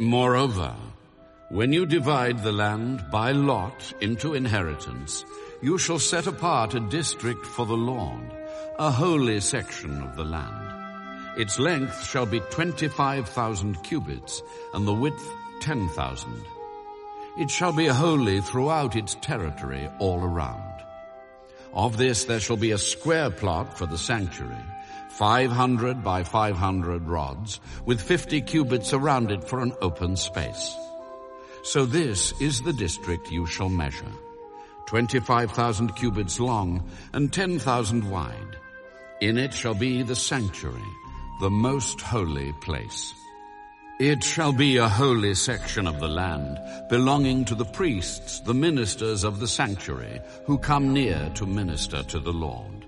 Moreover, when you divide the land by lot into inheritance, you shall set apart a district for the Lord, a holy section of the land. Its length shall be 25,000 cubits, and the width 10,000. It shall be holy throughout its territory all around. Of this there shall be a square plot for the sanctuary, 500 by 500 rods, with 50 cubits around it for an open space. So this is the district you shall measure. 25,000 cubits long and 10,000 wide. In it shall be the sanctuary, the most holy place. It shall be a holy section of the land, belonging to the priests, the ministers of the sanctuary, who come near to minister to the Lord.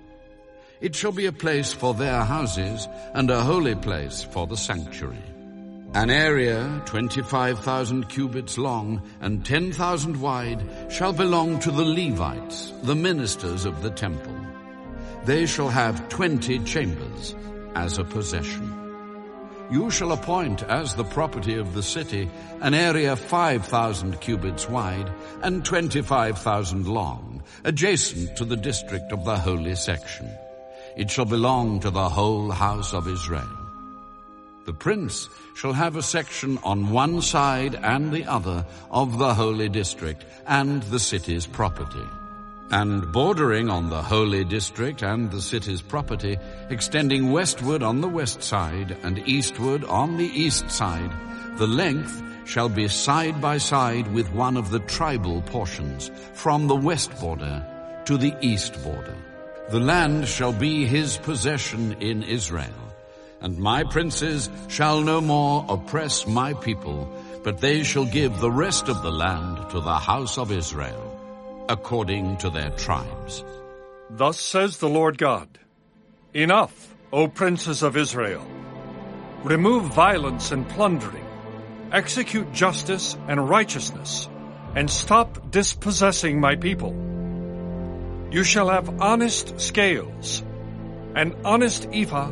It shall be a place for their houses, and a holy place for the sanctuary. An area 25,000 cubits long and 10,000 wide shall belong to the Levites, the ministers of the temple. They shall have 20 chambers as a possession. You shall appoint as the property of the city an area 5,000 cubits wide and 25,000 long, adjacent to the district of the holy section. It shall belong to the whole house of Israel. The prince shall have a section on one side and the other of the holy district and the city's property. And bordering on the holy district and the city's property, extending westward on the west side and eastward on the east side, the length shall be side by side with one of the tribal portions from the west border to the east border. The land shall be his possession in Israel and my princes shall no more oppress my people, but they shall give the rest of the land to the house of Israel, according to their tribes. Thus says the Lord God, Enough, O princes of Israel! Remove violence and plundering, execute justice and righteousness, and stop dispossessing my people. You shall have honest scales, an honest ephah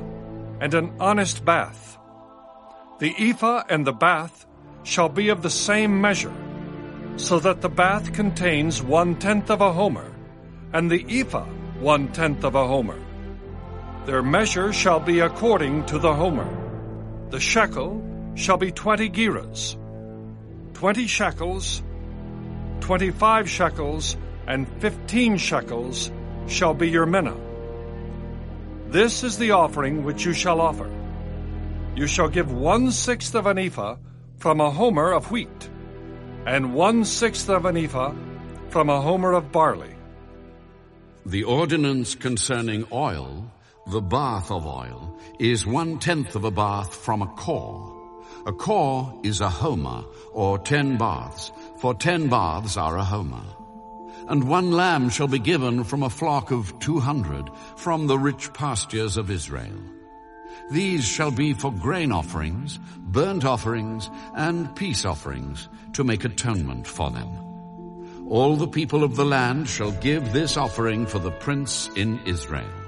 and an honest bath. The ephah and the bath shall be of the same measure, so that the bath contains one tenth of a homer, and the ephah one tenth of a homer. Their measure shall be according to the homer. The shekel shall be twenty gerahs, twenty shekels, twenty-five shekels, and fifteen shekels shall be your mina. This is the offering which you shall offer. You shall give one sixth of an ephah from a homer of wheat, and one sixth of an ephah from a homer of barley. The ordinance concerning oil, the bath of oil, is one tenth of a bath from a kor. A kor is a homer, or ten baths, for ten baths are a homer and one lamb shall be given from a flock of two hundred from the rich pastures of Israel. These shall be for grain offerings, burnt offerings, and peace offerings to make atonement for them. All the people of the land shall give this offering for the prince in Israel.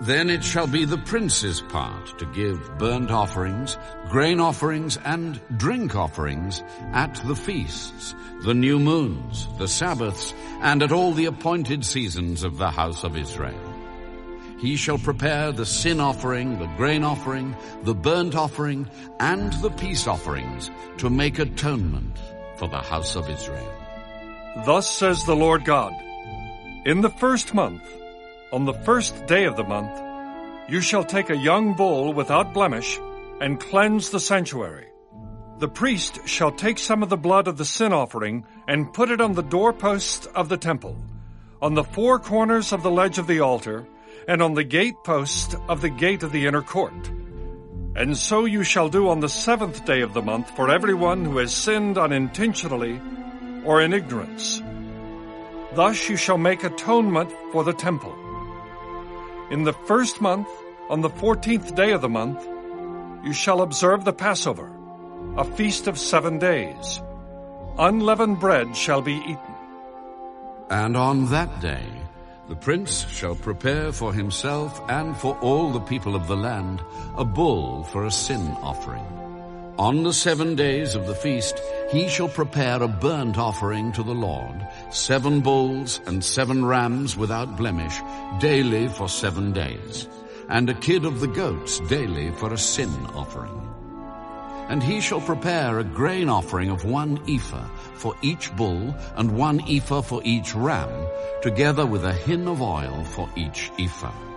Then it shall be the prince's part to give burnt offerings, grain offerings, and drink offerings at the feasts, the new moons, the Sabbaths, and at all the appointed seasons of the house of Israel. He shall prepare the sin offering, the grain offering, the burnt offering, and the peace offerings to make atonement for the house of Israel. Thus says the Lord God, In the first month, on the first day of the month, you shall take a young bull without blemish and cleanse the sanctuary. The priest shall take some of the blood of the sin offering and put it on the doorposts of the temple, on the four corners of the ledge of the altar, and on the gate post of the gate of the inner court. And so you shall do on the seventh day of the month for everyone who has sinned unintentionally or in ignorance. Thus you shall make atonement for the temple. In the first month, on the fourteenth day of the month, you shall observe the Passover, a feast of seven days. Unleavened bread shall be eaten. And on that day, the prince shall prepare for himself and for all the people of the land a bull for a sin offering. On the seven days of the feast, he shall prepare a burnt offering to the Lord, seven bulls and seven rams without blemish, daily for seven days, and a kid of the goats daily for a sin offering. And he shall prepare a grain offering of one ephah for each bull and one ephah for each ram, together with a hin of oil for each ephah.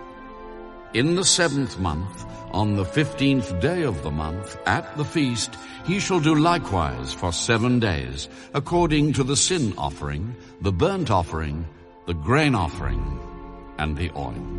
In the seventh month, on the fifteenth day of the month, at the feast, he shall do likewise for seven days, according to the sin offering, the burnt offering, the grain offering, and the oil.